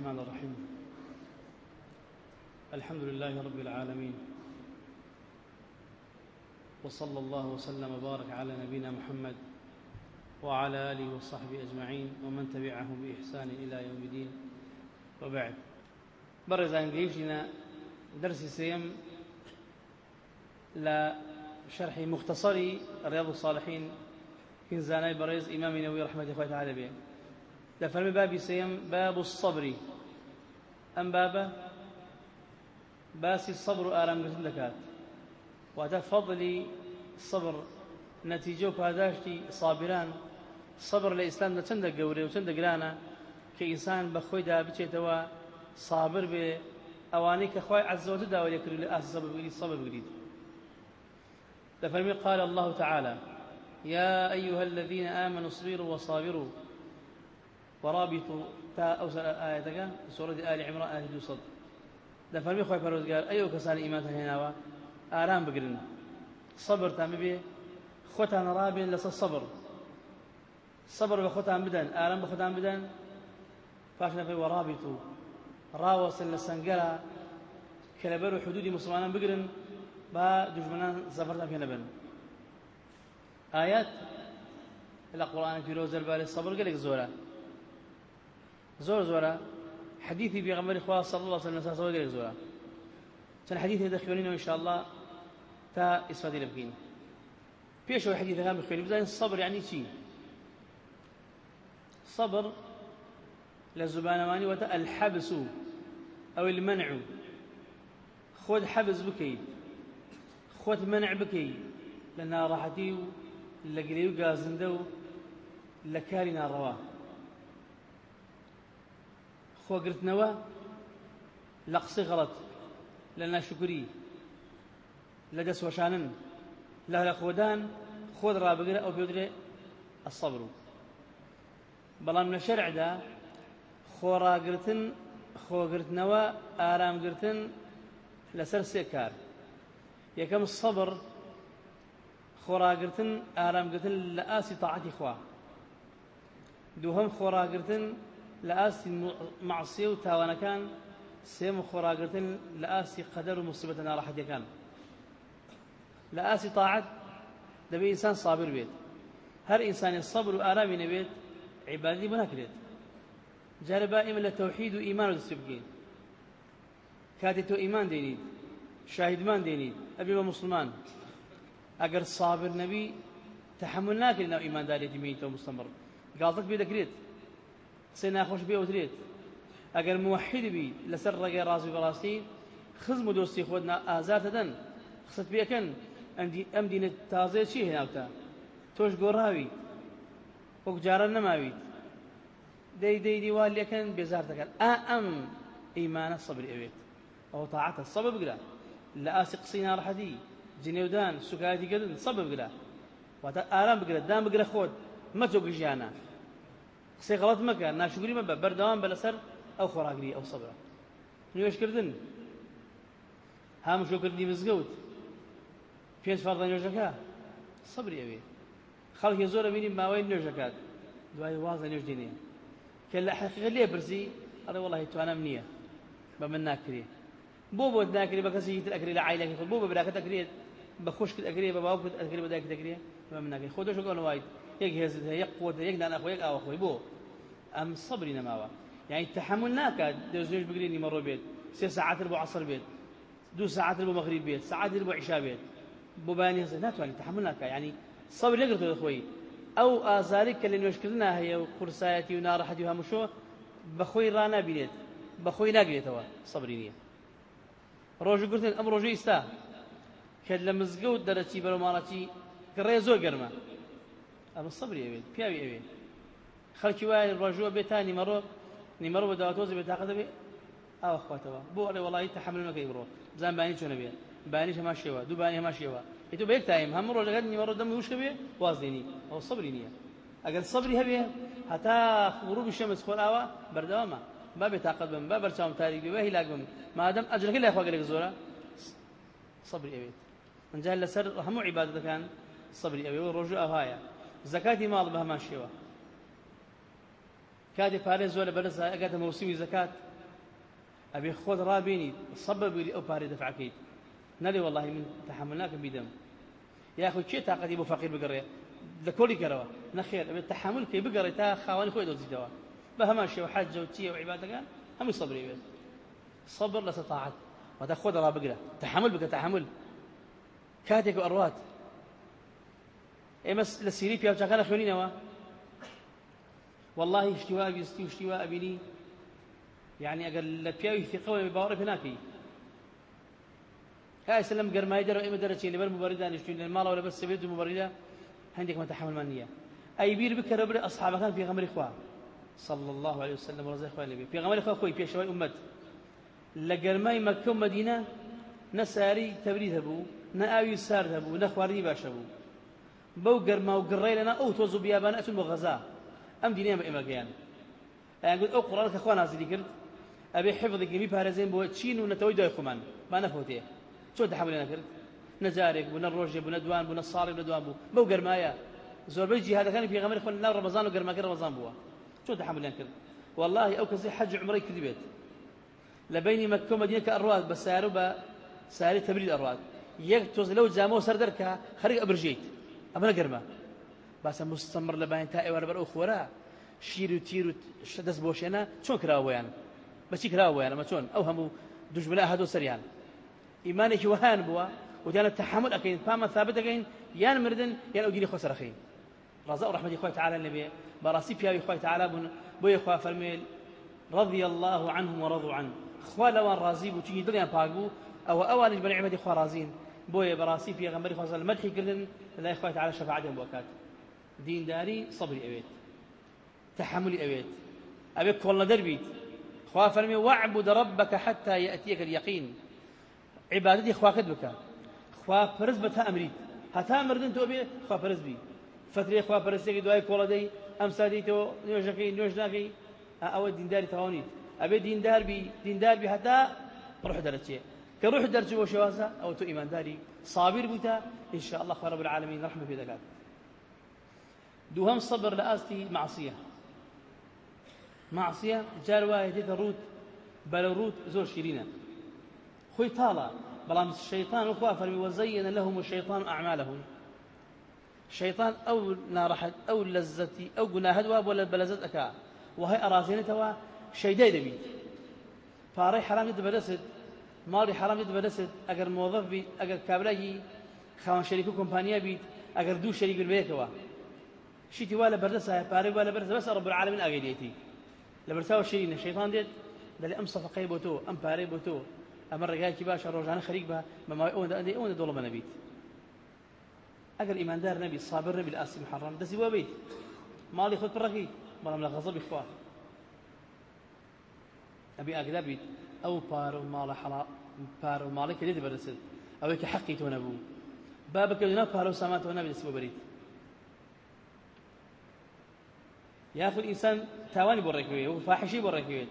الرحمن الرحيم. الحمد لله رب العالمين. وصلى الله وسلم وبارك على نبينا محمد وعلى آله وصحبه أجمعين ومن تبعهم بإحسان إلى يوم الدين. وبعد. برز أنجيشنا درس سيم لشرح مختصر رياض الصالحين. كنزاني برز إمام نووي رحمة الله تعالى به لفرم بابي سيم باب الصبر. أم بابا باسي الصبر آرام وهذا فضلي الصبر. نتيجة هذاشتي صابران. صبر لإسلام نتندق قوري وتندق لانا كإنسان بخوي دا بچيتوا صابر به أواني كخوي عز وجل دا وليكري لآس صبر بقريد صبر بقريد لفرمي قال الله تعالى يا أيها الذين آمنوا اصبروا وصابروا. ورابطوا تا أوسل آياتك سورة آل عمران آية دوصد ده فرمي خوي پروردگار أيو كسان إيمان هناوا آرام بقرن صبر تام به خوتان رابين لس الصبر صبر بخوتان بدن آرام بخوتان بدن. فاشنا في ورابطوا راوس لسنقرا كلبر حدود مسلمان بقرن با دجمنان زفرتان في نبن آيات القرآن في روز البال الصبر قال لك زوره زۆر زۆرە حديثي بيغمبر خوا صلى الله عليه وسلم ساسەوە گەرێک زۆرە چەند حديثی دەخوێنینەوە ئینشاءالله تا ئیسفادی لە بکەین پێشەوە حديثەکان بخوێنین بزانین صبر يعني چی صبر لە زبانەوانی وەتە الحەبس أو المنع. خۆت حەبس بکەیت خۆت منع بکەیت لە ناڕەحەتی و لە گرێ و گازندە و لە کاری ناڕەوا خۆگرتنەوە لە قسەی غەڵەت لە ناشکری لە دەستوەشانن لە لە خۆدان خۆت ڕابگرە ئەو پێدرێ ئەسەبر و بەڵام لە شەرعدا خۆڕاگرتن خۆگرتنەوە ئارامگرتن لەسەر سێ کار یەکەم سەبر خۆڕاگرتن ئارامگرتن لە ئاسی تاعەتی خوا دووهەم خۆڕاگرتن لە ئاستی معسیە و تاوانەکان سێم و خۆراگرتن لە ئاستی قەدەر و مصیبەتە ناڕەحەتیەکان لە ئاسی تاعەت دەبێت ئینسان سابر بێت هەر ئینسانی سەبر و ئارامی نەبێت عیبادی بۆ ناکرێت جارە با ئێمە لە و ئیمان و دەستی بکەین کاتێک تۆ بە مسلمان. ئەگەر سابر نەبی تحمل ناکرێت ناو ئیماندارێتی مینیتەوە مستەمڕ گاڵتەت پێ دەکرێت قسەی ناخۆش بێ وترێت ئەگەر موحید بی لەسەر ڕێگەی ڕازی بەڕاستی خزم و دۆستی خۆت ئازار دەدەن قسەت پێکەن ئەم دینە تازێ چی هێناوتە تۆش گۆڕاوی وەک جارە نەماویت دەی دەی دیوال لەکەن بێزار دەکەن. ئا ئەم ئیمانە سەبر ئەوێت. ئەو تاعەتە سەبر بگرە. لە ئاسی قسەی ناڕەحەتی جنێودان سوکاتی کردن سەبر بگرە. واتە ئارام بگرە دام بگرە خۆت مەچۆ گژیانە. قسەی غەڵەت مەکە ناشکری مەبە بەردەوام بە لەسەر ئەو خۆراگری ئەو سەبرە. نوێشکردن. هامشۆکردنی مزگەوت پێنج فەڕدە نوێژەکە. سەبری ئەوێ. خەڵکی زۆرە بینی ماوەی نوێژەکات. دوای وازە نوێژ دێنێ کە لە حەقیقەت لێ پرسی ئەڵێ وەڵی توانم نییە. بە من ناکرێ. بۆ بۆ ناکرێت بە کەسی تر ئەکرێت لە عیلەکە خۆت بۆ بە براکەت ئەکرێت بە خوشکت ئەکرێت بە باوکت ئەکرێت بە دایکت ئەکرێت بە من ناکرێت خۆ دەشۆکە نوایت یەک هێزت هەیە یەک قوت یەک داناخۆ یەک ئاوەخۆی بۆ. ئەم سەبری نەماوە. يعني تحمل ناکات دەستێش بگرێنی مەڕۆ بێت. سێ ساعتر بۆ عصر بێت. دوو ساعتر بۆ مەغریب بێت. ساعتر بۆ عیشا بێت. بۆ بەیانی هەزە ناتوانانی تحمل ناکە. يعني سەبر نەگرتەوە خۆی ئەو ئازاری کە لە نوێشکردنا هەیە و قورسایەتی و ناڕەحەتی و هەمووشۆ بەخۆی ڕانابینێت بەخۆی ناگرێتەوە. سەبری نییە. ڕۆژگرتن ئەم ڕۆژەی ئستا کە لە مزگەوت دەرەچی بەرەو ماڵەتی کە ڕێ زۆر گەرمە. ئەمە سەبری ئەوێت پیاوی ئەوێت. خەڵکی وایە ڕۆژوە بێتان نیمەڕۆ نیمەڕۆ بە داواتۆزی بێت تاقەتە بێ ئەوە خواتەوە بۆ ئەڵێ وڵی تەحمل نەکەی بڕۆ. بزان بانی چۆنە بێت؟ بانی هەما شێوە ئیتو بە یەک تایم هەموو ڕۆژەکەت نیمەڕۆ دەم وشکە بێ؟ واز دێنی ئەو سەبری نییە. ئەگەر سەبری هەبێ هەتا غروبی شەمس خۆراوە بەردەوامە. با بێ تاقەت بم با بەرچاوم تاریک بێ هیلاک بم. مادەم ئەجرەکە لای خواگەرێک زۆرە. سەبری ئەوێت. ئەنجا لەسەر هەموو عیبادەتەکان سەبری ئەوێ ڕۆژوو ئەوهایە. زەکاتی ماڵ بە هەمان شێوە کاتێ پارێ زۆر لە بەرز ئەگاتە مەوسیمی زەکات ئەبێ خۆت ڕابێنیت سەبە بری ئەو پارێ دەفعکەیت نەڵێ والله من تحمل ناکەم بیدەم یاخۆ کێ تااقەتی بۆ فەقیر بگەڕێ لە کۆلی کەرەوە نەخێر ئەبێت تحمل پێ بگەڕێت تا خاوەنی خۆی دۆزیتەوە بە هەمان شێوە حەجە و چیە و عیبادەکان هەمووی سەبری بێت صبر لەسەر تاعات وەدا خۆ دەڕابگرە تحمل بکە تحمل. کاتێک و ئەڕوات ئێمە لە سیری پیاوچەکانە خوێنینەوە والله اشتواء بیستی و شتیوا ئەبینی يعني ئەگەر لە پیاوی فقەوە باوەڕە پێ ناکەی کایسە لەم گەرمای دەرەوە ئێمە دەرەچین لەبەر مبەریدا نیشتین لە ماڵەوە لەبەر سەبێت و مبەریدا هەندێکمان تەحملمان نییە ئەی بیر بکەرە برە ئەصحابەکان پێغەمبەری خوا صلى الله عليه وسلم ورزق خواه النبي. في غمر خواه خوي بيشوي أمت. لقرماي مكة ومدينة نساري تبريد هبو نآوي سار هبو نخواردني باش هبو. بو قرما وقري لنا أو توزو بيابان أتون بغزاء أم دينيا ما إما قيان يعني قلت أو قرآن كخوان نازلي قلت أبي حفظك يمي بارزين بو تشين ونتوي دو يخمان ما نفوتيه شو تحمل لنا قلت نجارك بنا الروجة بنا دوان بنا الصالح بنا دوان بو بو قرمايا زور هذا كان في غمر خوان لا رمضان وقرما رمضان بوا شو تحمل لنا قلت والله أو كزي حج عمري كذبت لبيني مكة ومدينة كأرواد بس ساروا با ساري تبريد أرواد يكتوز لو جامو سردركا خرج أبرجيت أبنا قرما بس مستمر لبين تائي ولا برأخ ورا شيرو تيرو شدس بوشينا. شون كراوي يعني بس كراوي يعني ما شون أو همو دوش بلا هدو سريان. إيمانك وهان بوا. وجانا التحمل أكين. فاما ثابت أكين. يان مردن يان أجيني خسر أخين. رضاء رحمة الله تعالى النبي. براسي بيا الله تعالى بن بوي خوا فرميل. رضي الله عنهم ورضوا عنه. خوا لوان رازي بو تيجي دليان باقو أو أوان بني عمدي خوا رازين. بوي براسي في غمبري خوا المدحي كردن لا إخوة تعالى شفاعتهم بوكات دين داري صبري أبيت تحملي أبيت أبيت كلنا دربيت خوا فرمي واعبد ربك حتى يأتيك اليقين. عبادتي خوا كدبك خوا فرز بتا أمريت هتا مردن تو أبي خوا فرز بي فتري خوا فرزتك دواي كولا دي سادی تۆ نوێژەکەی نوێژ ناکەی ئەوە دینداری تەواونیت ئەبێ دیندار بی دیندار بی هەتا ڕح دەرەچێ. ڕح دەرچی بۆ شێوازە ئەو تۆ ئیمانداری صابر بووتە إن شاء الله رب العالمين. رحمة في ذكات دوهم صبر لآستي معصية. معصية جار واحد الروت بل الروت زور شيرينا خوي طالع بلام الشيطان وخوا فرمي وزين لهم الشيطان أعمالهم. شيطان أو نارحت أو لزتي أو جناهد واب ولا بلزت أكا وهي أرازين توا شيداي دبي فاري حرام جد بدست مالي حرام جد بدست أجر موظف بي أجر كابلاجي خوان شريكو كومبانيا بيت أجر دو شريك بالبيكوا شيتي ولا بردسة باري ولا بردسة بس رب العالمين أجديتي لبرتاو شيرين الشيطان ديت دل أم صفقي بوتو أم باري بوتو أمر رجال كباش الرجال خريج بها ما ما أون أون أون دولة منبيت ئەگەر ئیماندار نەبی سابر نەبی لە ئاسی محەڕەم دەستی بۆ بیت ماڵی خۆت پڕەکەی بەڵام لە غەزەبی خوا ئەبی ئاگدا بیت ئەو پارە و ماڵە حەڵا پارە و ماڵی لێت بەدەست ئەوەی کە حەقی تۆ نەبوو با بکەونا پارە و ساماتەوە نابێت بۆ بەریت یاخود ئینسان تاوانی بۆ ڕێکوێت و فاحشی بۆ ڕێکوێت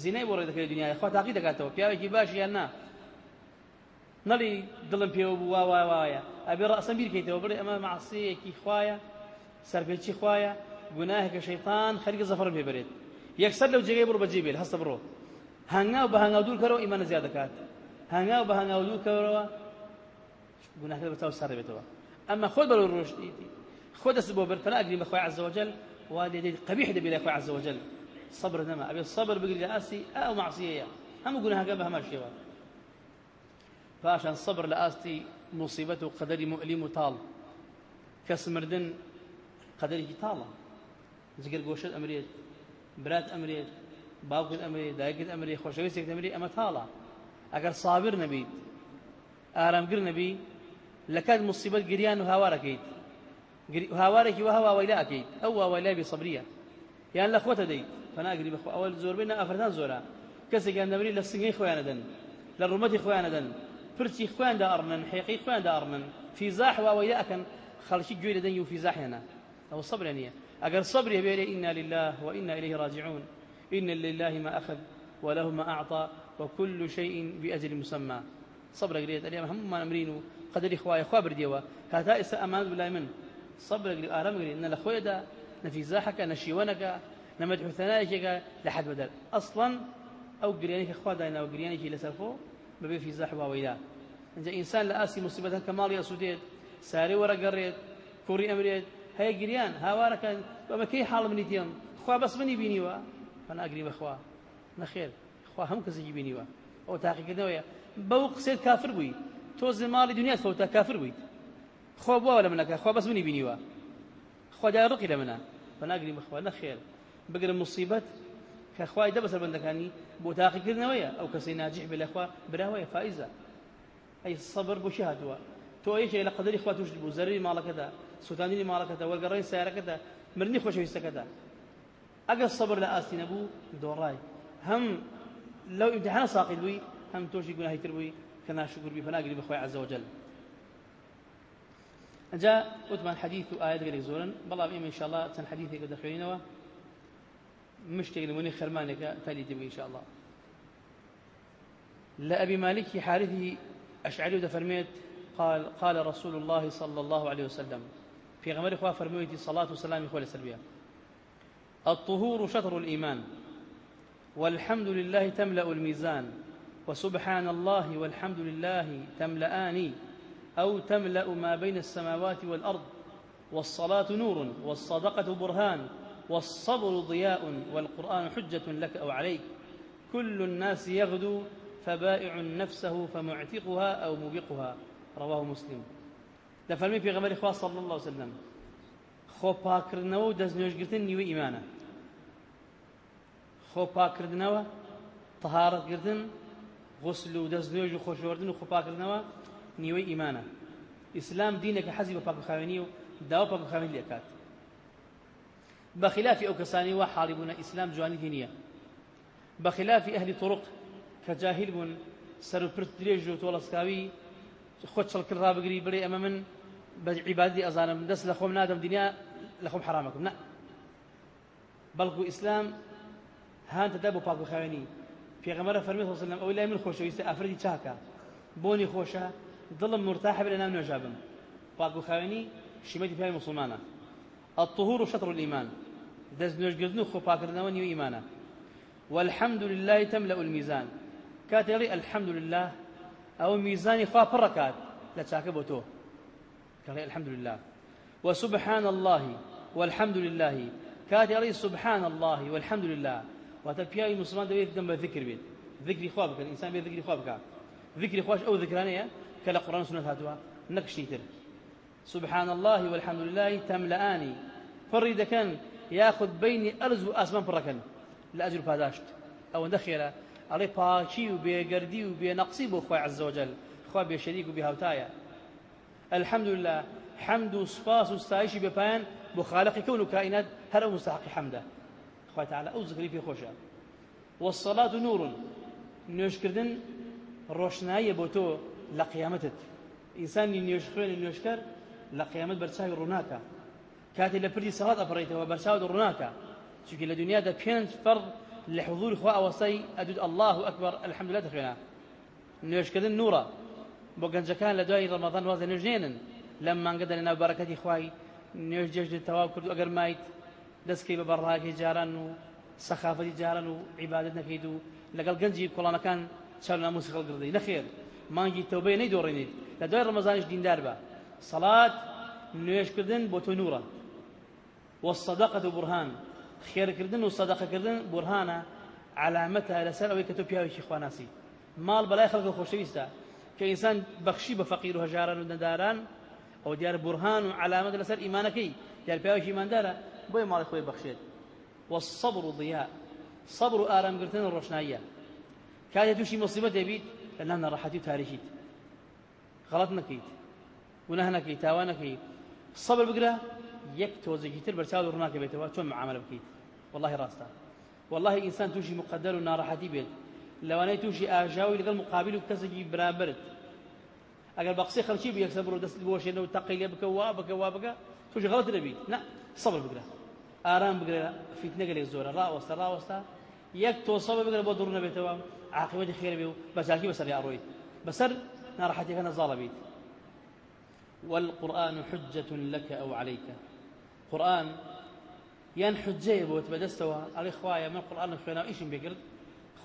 زینای بۆ ڕێ دەکەێت دنیای خوا تاقی دەکاتەوە پیاوێکی باش یان نا. نەڵی وا وا وایە ئەبێ ڕەسەم بیرکەیتەوە بڵێ ئەمە معسیەکی خوایە سەرپێکی خوایە گوناهێکە شەیطان خەریکە زەفەرم پێ بێت یەکسەر لەو جێگەی بڕ بەجێ بێت هەستە بڕۆ هەنگاو بە هەنگاو دوور کەرەوە ئیمانە زیاد دەکات هەنگاو بە هەنگاو دوور کەرەوە گوناهەکە بەتاو سەر دەبێتەوە ئەمە خۆت بەرەو ڕۆژ خۆ دەست بۆ بەر فلا ئەگرین بەخوای عز وجل ولدي قبيح دبي لك عز وجل. صبر نما. أبي الصبر بقول أسي أو معصية هم قلنا هكذا هم الشيء فعشان الصبر لآستي مصيبته قدري مؤلم طال كس مردن قدري طالة زقر قوشت أمريت برات أمريت أمريت أما طالة أقر صابر نبي آرام قر نبي لكاد مصيبة قريان وهاواركيت وهاوارك وهوا ويلا أكيد أو ويلا بصبرية یان لە خۆتە دەیت فناگری بەخۆ ئەوە زۆربەی ئەفرەتان زۆرە. کەسێکیان دەبری لە سنگەی خۆیانە دەن. لە ڕومەتی خۆیانە دەن. پرچی خۆیاندا ئەڕنن حێقی خۆیاندا ئەڕنن فیزاح واوەیە ئەکەن خەڵکی گوێ دەدەن و فیزاحێنە ئەو صبر نییە. ئەگەر صبري بيري إنا لله وإنا إليه راجعون إن لله ما أخذ وله ما أعطى وكل شيء بأجل مسمى. صبر قريت اليوم هم ما نمرين قدر إخوائي إخوة برديوا كاتا إسا أمان بالله من. صبر قريت آرام قريت إن الأخوة دا نفيزاحك نشيونك نمدح ثنائك لحد بدل. أصلا أو قريانك إخوة داينا وقريانك لسرفو ببي في زاح واويدا. إنجا إنسان لآسي مصيبة كمال يسوديت ساري ورا قريت كوري أمريت. هەیە گریان هاوارەکە بەمەکەی حاڵ منی تێم خوا بەس منی بینیوە من ئەگری بەخوا نەخێر خوا هەم کەسێکی بینیوە ئەو تاقیکردنەوەیە بەو قسێت کافر بووی تۆ زماڵی دنیات فەوتە کافر بوویت خۆ بووە لە منەکە خوا بەس منی بینیوە خوادا ڕقی لە منە بەناگری بەخوا نەخێر بگرم مصیبەت کە خوای دەبەسەر بەندەکانی بۆ تاقیکردنەوەیە ئەو کەسی ناجح بێ لەخوا براوەیە فائزە ئەی بۆ شی هاتووە تۆ یەکێک لە قەدەری خوا توش بوو زەرری ماڵەکەدا سوتاندنی ماڵەکەدا وەرگەڕی سیارەکەدا مرنی خۆشەویستەکەدا ئەگەر سەبر لە ئاستی نەبوو دۆڕای هەم لەو ئیمتحانە ساقی بووی هەم تۆشی گوناهی تر بووی کە ناشکر بی فەناگری بەخۆی عز وجل. ئەجا وتمان حەدیث و ئاەت گەلێک زۆرن بەڵام ئێمە إن شاء الله چەند حەدیثێکە دەخوێنینەوە مشتێک نمونی خەرمانێکە تالی دەبوو ئینشاءالله لأبي مالك حارثي أشعري دفرميت قال قال رسول الله صلى الله عليه وسلم. في غمر إخوة فرميتي صلاة وسلام إخوة السلبية الطهور شطر الإيمان والحمد لله تملأ الميزان وسبحان الله والحمد لله تملأان أو تملأ ما بين السماوات والأرض والصلاة نور والصدقة برهان والصبر ضياء والقرآن حجة لك أو عليك. كل الناس يغدو فبائع نفسه فمعتقها أو موبقها رواه مسلم. دەفەرمی پێغەمەری خوا صلى الله عليه وسلم خۆپاکردنەوە و دەستنوێژگرتن نیوە ئیمانە. خۆپاکردنەوە تەهارەتگرتن غسل و دەستنوێژ و خۆشوەردن و خۆپاکردنەوە نیوەی ئیمانە. ئیسلام دینێکە حەزی بە پاکخاوێنی و داوا پاکخاوێن لێکات. بخلاف أو كساني وحالي بنا إسلام جواني دينية بخلاف أهل طرق كجاهل بن سر برت دريج وتولسكاوي خۆت چڵکرد ڕابگری بڵێ ئەمە من بە عیبادی ئەزانم دەست لە خۆم نادەم دنیا لە خۆم حرامەکەم نه بەڵکو ئیسلام هانتەدا بۆ پاک بخاوێنی پێغەمەرە فەرمی صلی الله ئەوەی لای من خۆشەویستە ئافرەتی چاکە بۆنی خۆشە دڵم مرتاح بێ لە ناو نوێژا بم پاک بخاوێنی شیمەتی پیاوی مسلمانە الطهور شطر الإيمان. دەست نوێژگردن و خۆپاکردنەوە نیو ئیمانە والحمد لله تملأ الميزان. كاتري الحمد لله أو ميزاني خوا بركات لا تاكبوتو كان الحمد لله. وسبحان الله والحمد لله. كاتي علي سبحان الله والحمد لله. وتبياي مسلمان دوي دم ذكر بيت. ذكر خوابك الإنسان بيت ذكر خوابك ذكر خواش أو ذكرانيه كلا قرآن سنه هاتوا. نكشي تر سبحان الله والحمد لله تملأني فريد كان يأخذ بيني أرز وأسمان بركن لاجر فاداشت. أو دخيله علي باكي وبيقردي وبينقصي بو خوي عز وجل. خوا بيشريك وبهوتايا الحمد لله حمد وصفاس وستايش ببيان بو خالق كون كائنات هر مستحق حمده. خوي تعالى أو ذكري في خوشا والصلاة نور. نوشكردن روشناية بوتو لقيامتت إنسان نيوشخوين نيوشكر لقيامت برساوي روناكا كاتي لبردي صلاة أفريته وبرساوي روناكا چونكي لدنيا دا بيانت فرض لحضور خوا أوصي أدود الله أكبر الحمد لله تخينا نوشكدن نورا بۆ گەنجەکان لە دوای ڕەمەدان وازە نوێژێنن لەم مانگەدا لە ناو بەرەکەتی خوای نوێژ جێژن تەواو کرد ئەگەر مایت دەستکەی بە بەڕاکی جاران و سەخافەتی جاران و عیبادت نەکەیت و لەگەڵ گەنجی کوڵانەکان چاو ناموسی خەڵگردی نەخێر مانگی تەوبەی نەیدۆڕێنیت لە دوای ڕەمەزانیش دیندار بە. سەڵات نوێژکردن بۆ تۆ نورە والصدقة برهان خێرکردن و سەدەقەکردن بورهانە علامەتە لەسەر ئەوەی کە تۆ پیاوێکی خواناسی. ماڵ بەلای خەڵکە خۆشەویستە. کە ئینسان بەخشی بە فەقیر و هەژاران و نەداران ئەو دیار بورهان و علامەت لەسەر ئیمانەکەی دیار پیاوێکی ئیماندارە بۆی ماڵی خۆی بەخشێت والصبر ضياء صبر آرام قرتن الروشناية كاد توشي مصيبة يبيت لأنها نراحتي تاريخيت غلط نكيت ونهى نكيت تاوى نكيت الصبر بقرا يك توزيكي تر برساو رناك بيتوا چۆن معاملە بکەیت والله راستا والله إنسان توشي مقدر ونارحتي بيت لو أنا توشي آجاوي لقل مقابل وكسجي برابرت أقل بقصي خلشي بيك صبر دست بوش إنه تقي بك وابك وابك توشي غلط نبي لا صبر بقرا آرام بقرا فتنة قال الزورة را وستا را وستا يك توصب بقرا بدور نبي توا عاقبة خير بيو بس أكيد بسر يا أروي بسر نارحتي كان الظالم بيت والقرآن حجة لك أو عليك. قرآن ين حجة بوت بدستوا على إخوايا من القرآن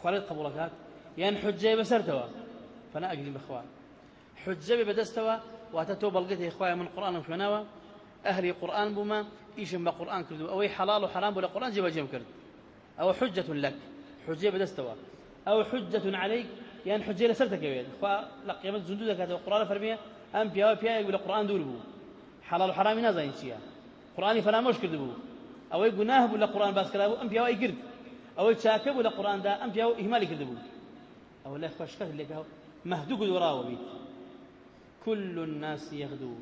إيش بيقرد خوالد قبولكات ين حجة بسرتوا فأنا أقلي بإخوان. حجة بدستوا واتتو بلقته إخوايا من القرآن خوينا أهلي قرآن بما إيش بقرآن كردو أو حلال وحرام بلا قرآن جيب جيم كرد. أو حجة لك حجة بدستوا أو حجة عليك ين حجة لسرتك يا إخوة لا قيمة زندودك هذا القرآن فرمية أم بيا بيا يقول القرآن دور بو. حلال وحرام نازين شيئا قرآني فلا مش كرد بو أو جناه بولا قرآن باس كلامه أم بيا يقرد. ئەوەی چاکە بوو لە قڕاندا ئەم پیاوە ئیمالی کردبوو ئەوە لای خۆشکەر لێگەڵ مەهدوو گوڵراوە بیت. كل الناس يغدو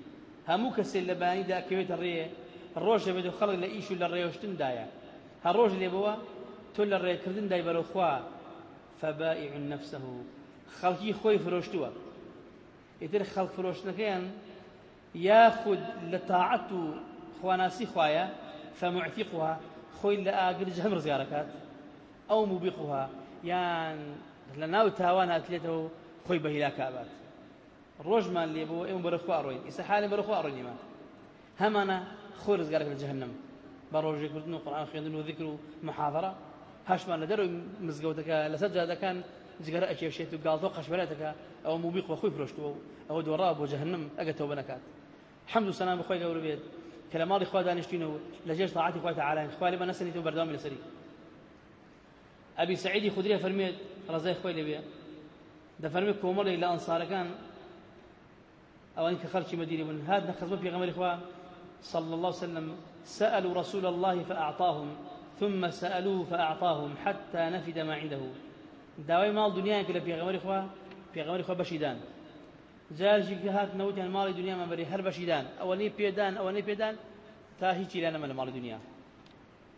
هەموو کەسێ لە بەیانیدا کەوێتە ڕێ ڕۆژە بێت و خەڵک لە ئیش و لە ڕێوشتندایە هەر ڕۆژ لێبەوە تۆ لە ڕێکردن دای بەرەوخوا فەبائع نفسه. خەڵکی خۆی فرۆشتووە. ئیتر خەڵک فرۆشتنەکەیان یاخود لە تاعەت و خواناسی خوایە فەمعتیقها خۆی لە ئاگر جەم ڕزگارەکات. ئەو موبیقها یان لە ناو تاوان هاتلێتەوە خۆی بە هیلا کابات ڕۆژمان لێ بۆ ئێمە بەرەخوا ئەڕۆین ئیسە حالێ بەرەخوا ئەڕۆینیمە هەمانە خۆی ڕزگارەکە لە جەهەنەم بە ڕۆژێکردن و قڕان خوێندن و ذکر و محاضرە هەشمان لە دەروی مزگەوتەکە لەسەر جادەکان جگەرە ئەکێشێت و گاڵتۆ قەشبەرێتەکە ئەو موبیق بە خۆی فرۆشتووە ئەوە دۆڕا بۆ جەهنم ئەگە تەوبە نەکات حەمد و سەنام بخۆی گەورە بێت کە لە ماڵی خوا دانیشتینەوە لە جێش تاعاتی خوای تعالی خوای لێمە نەسەنیتەوە بەردەوامی لەسەری ئەبی سعیدی خودری فەرمێت ڕزای خۆی لێبێ دەفەرمێت کۆمەڵی لە ئەنسارەکان ئەوانی کە خەڵکی مدینە بوون هات نەخزمە پێغەمبەری خوا صلى الله عليه وسلم. سألوا رسول الله فأعطاهم. ثم سألوه فأعطاهم حتى نفد ما عنده. داوای ماڵ دنیای کە لە پێغەمەری خوا پێغەمەری خوا بەشیدان جارێکی کە هات نەوتیان ماڵی دنیامان بەری هەر بەشیدان ئەوەنەی پێدان ئەوەنەی پێدان تا هیچی لا نەمە لە ماڵی دنیا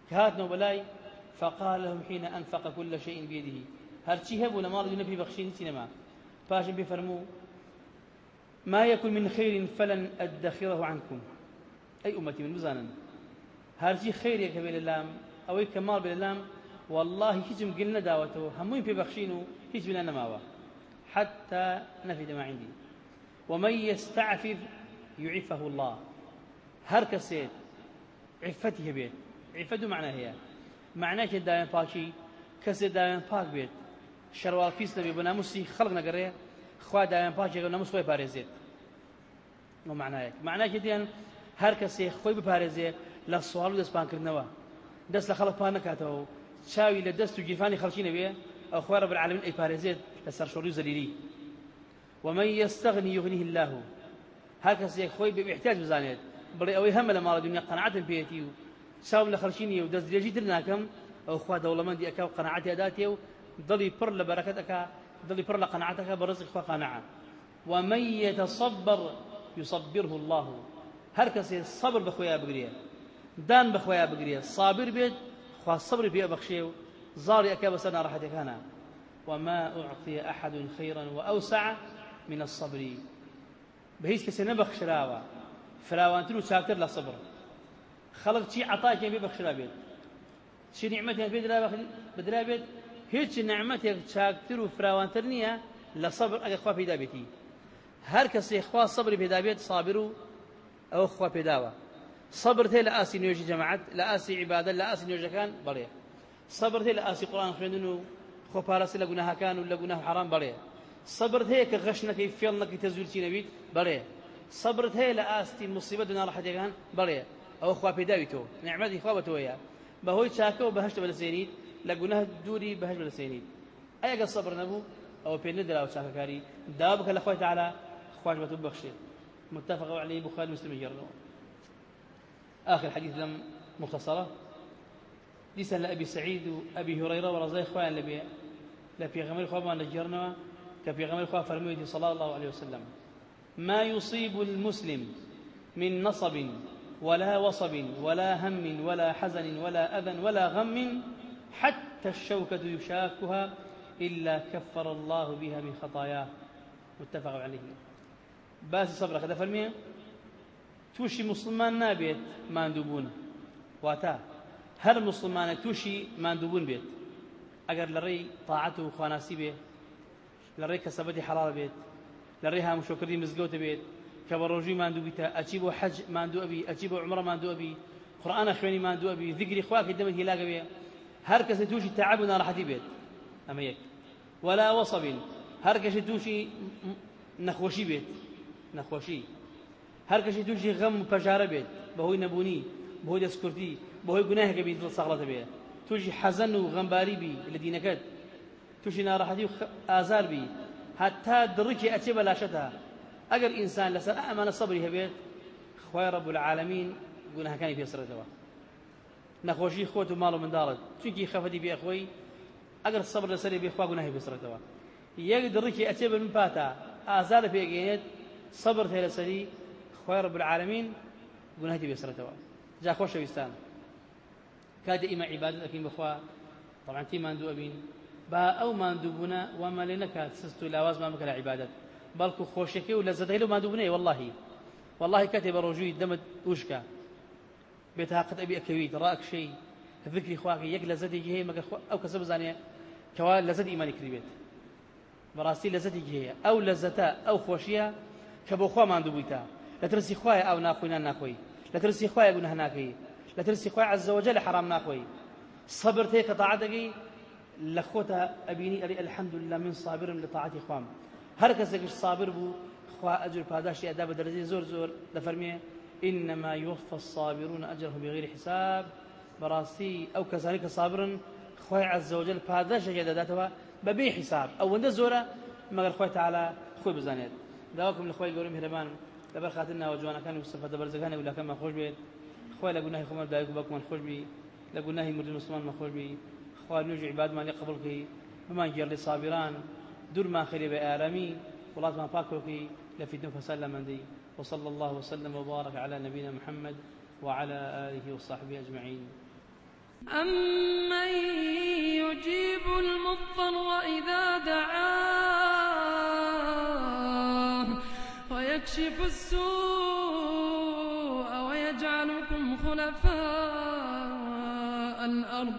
کە هاتنەوە بەلای فقال لهم حين أنفق كل شيء بيده. هرچی هەبوو لە ماڵی پێی بەخشین هیچی نەما پاشم ما يكن من خير فلن أدخره عنكم أي أمتي من بزانا خيرێک هەبێ لەلام ئەوەی کە ماڵ بێ لەلام والله گل نەداوەتەوە هەمووی پێبەخشین و هیچ بلا نەماوە حتى نفد ما عندي ومن يستعفف يعفه الله. هر عفته بيت عفته معناه هي معناه كي دائما باكي كسي دائما باك بيت. شروال فيس نبي بناموسي خلق نقريه خوا دائما باكي ناموس خوي باريزيت نو معناه كي ديان هر کەسێ خۆی بپارێزێ لە سوال و. دەستپانکردنەوە دەست لە خەڵک پان نکاتەوە چاوی لە دەست و گیرفانی خەڵکی نەبێ ئەو رب العالمین ئەیپارێزێت لە سەرشۆڕی و زەلیلی ومن يستغني يغنيه الله. هر کەسێک خۆی بێ احتیاج بزانێت بڵێ ئەوەی هەمە لە ماڵە دنیا قەنەعەتم پێێتی چاوم لە خەڵکی نیە و دەست درێژی تر ناکەم ئەو خوا دەوڵەمەندی ئەکا و قەنەعەتی ئەداتێ و دڵی پڕ لە بەرەکەت ئەکا دڵی پڕ لە قەنەعەتەکە بە خوا قەنەعە ومن يتصبر يصبره الله. هر کەسێ صبر بەخۆیان بگرێ دان بەخۆیان بگرێ صابر بێت خوا صبر پێ بەخشێ و زاڕی ئەکە بەسەر ناڕەحەتەکانە وما أعطي أحد خيرا وأوسع من الصبر. بهيج كسي نبخشراوة فراوانتر وشاكتر لصبر. خلق شي عطاك يبي بخشرا بيت شي نعمتك بدلا بدلا بيت هيج نعمتك شاكتر وفراوانتر نية لصبر أجا خوا في دابتي هر کەسێ خوا صبر پێدا بێت صابر و ئەو خوا پێداوە. صبر تێ لە ئاسی نوێژی جەماعەت لە ئاسی عیبادە لە ئاسی نوێژەکان بەڵێ. صبر تێ لە ئاسی قورآن خوێندن و خۆپاراسی لە گوناهەکان و لە گوناه حرام بەڵێ. صبرت هەیە کە غەش نەکەی فێڵ نەکەی تەزویرچی نەبیت؟ بەڵێ. صبرت هەیە لە ئاستی مصیبەت و ناڕەحەتەکان بەڵێ. ئەوە خوا پێداوی تۆ نعمەتی خوا بە تۆیە بەهۆی چاکە و بەهشت بەلەسێنیت لە گوناه دووری بەهشت بەلەسێنیت ئەگە صبر نەبوو ئەوە پێ نەدراوە چاکەکاری. دا بکە لە خۆی متفق عليه بخاري مسلم يجرنه آخر حديث لم مختصرة ليس لأبي سعيد وأبي هريرة ورزاي إخوان لبي لبي غمر إخوان ما نجرنا كبي غمر إخوان فرمية صلى الله عليه وسلم. ما يصيب المسلم من نصب ولا وصب ولا هم ولا حزن ولا أذى ولا غم حتى الشوكة يشاكها إلا كفر الله بها من خطاياه. متفق عليه. باس صبر خذ فرميه توشي مسلمان نابێت ماندووبوون واتە هەر مسلمانە تووشی ماندووبوون بێت ئەگەر لە ڕێی تاعات و خواناسی بێ لە ڕێی کەسەبەتی لە ڕێی هامشۆکردی مزگەوتە بێت کە بە ڕۆژی ماندوو بیتە ئەچی بۆ حەج ماندوو ئەبی ئەچی بۆ عمرە ماندوو ئەبی قورئانە خوێنی ماندوو ئەبی ذکری خواکە دەمە هیلاکە بێ هەر کەسە تووشی تەعب و ناڕەحەتی بێت. ولا وصب هەر کەسی تووشی نەخۆشی بێت. نەخۆشی. هەر کەسی تووشی غەم و پەژارە بێت. بەهۆی نەبوونی بەهۆی دەستکردی بەهۆی گوناهەکە بیت ساڵەتە بێت تووشی حەزەن و غەمباری بی لە دینەکەت. تووشی ناڕەحەتی و ئازار بی. ئەگەر ئینسان لەسەر ئەمانە سەبری هەبێت خوای ڕەب العالمین گوناهەکانی پێسرێتەوە نەخۆشی خۆت و ماڵ و منداڵت چونکی خەفەتی بێ خۆی ئەگەر سەبر لەسەری بێخوا گوناهی پێسرێتەوە یەک دڕکی ئەچێ بە من پاتە ئازار پێگەێنێت صبر هێ لەسەری خوای ڕب العالمین گوناهی بێسرێتەوە جا خۆشەویستان کاتی ئیمە عیبادت ئەکەین بخوا طبعا تی ماندوو ئەبین با ئەو ماندووبوونە وامە لێ نەکات سست و لاوازمان بکە لە عیبادت بەڵکو خۆشەکەی و لە ماندووبنەیە واللهی والله. ئەبی ئەکەویت ڕاکشەی ذکری خواکە یەک لە زەدێکی هەیە مەگەر ئەو کەسە بزانێ کەوا لە زەد ئیمانی کردبێت بەڕاستی لە زەدێکی هەیە ئەو لە زەتە ئەو خۆشیە کە بۆ خوا ماندوو بوویتە لە ترسی خوایە ئەو ناخۆینان ناخۆی. لە ترسی خوایە گوناه ناکەی. لە ترسی خوای عز وجل حرام ناخۆی. صبر تێ کە طاعت دەگەی. لە خۆتە ئەبینی ئەری الحمد لله من صابرم لە طاعتی خوام. هەر کەسێکش صابر بوو خوا ئەجر پاداشی ئەدا بە دەرەجەی زۆر زۆر دەفەرمێ إنما يوفى الصابرون أجرهم بغير حساب. براستي أو كذلك صابرا خوي عز وجل پاداش دەداتەوە بەبێ حساب. ئەوەندە زۆرە مەگەر خۆی تعالی خۆی بزانێت داواکم لە خۆی گەورم هێرەمان لەبەر خاتر ناوە جوانەکان و سفەتە بەرزەکانی ولاکەمان خۆش بێت خۆی لە گوناهی خۆمان دایک و بەکمان خۆش بی. لە گوناهی مردن مسلمان خۆش بی. خوا نوێژ عیبادمان لێ قبول بکەی بمان گێڕی صابران. دوورمان خێری بە ئارامی وڵاتمان پاکۆکی لە فیتن فەساد لە وصلى الله وسلم وبارك على نبينا محمد وعلى آله وصحبه أجمعين. أمن يجيب المضطر إذا دعاه ويكشف السوء ويجعلكم خلفاء الأرض.